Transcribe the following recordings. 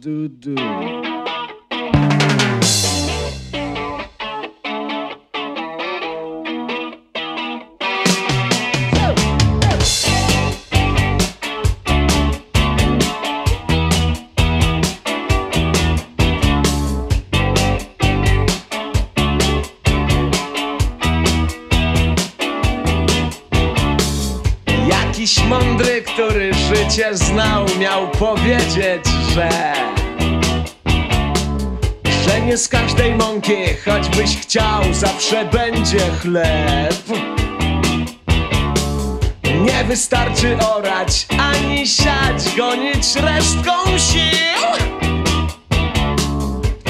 do do. Jakiś mądry, który życie znał, miał powiedzieć, że że nie z każdej mąki, choćbyś chciał, zawsze będzie chleb. Nie wystarczy orać, ani siać, gonić resztką sił.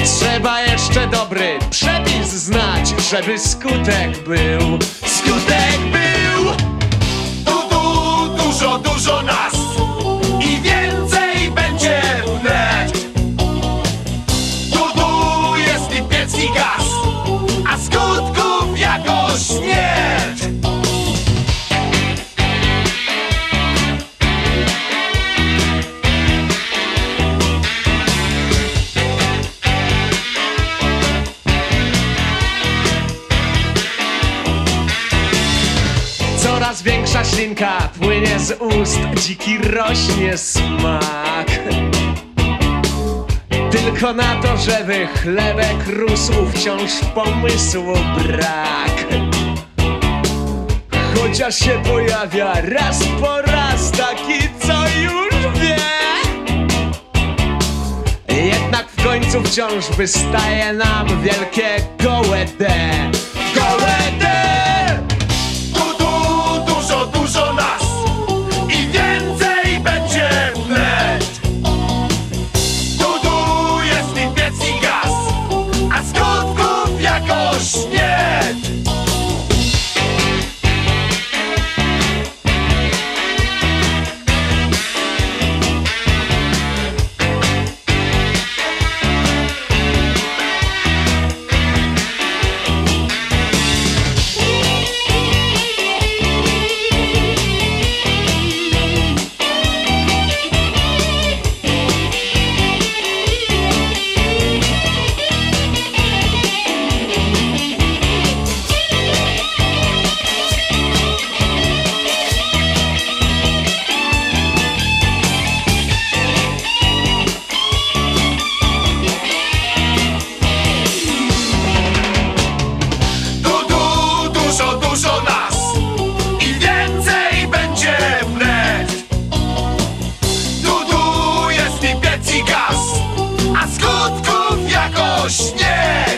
Trzeba jeszcze dobry przepis znać, żeby skutek był. Skutek był! Ślinka płynie z ust, dziki rośnie smak. Tylko na to, żeby chlebek rósł, wciąż pomysłu brak. Chociaż się pojawia raz po raz taki, co już wie. Jednak w końcu wciąż wystaje nam wielkie gołe D. Yeah!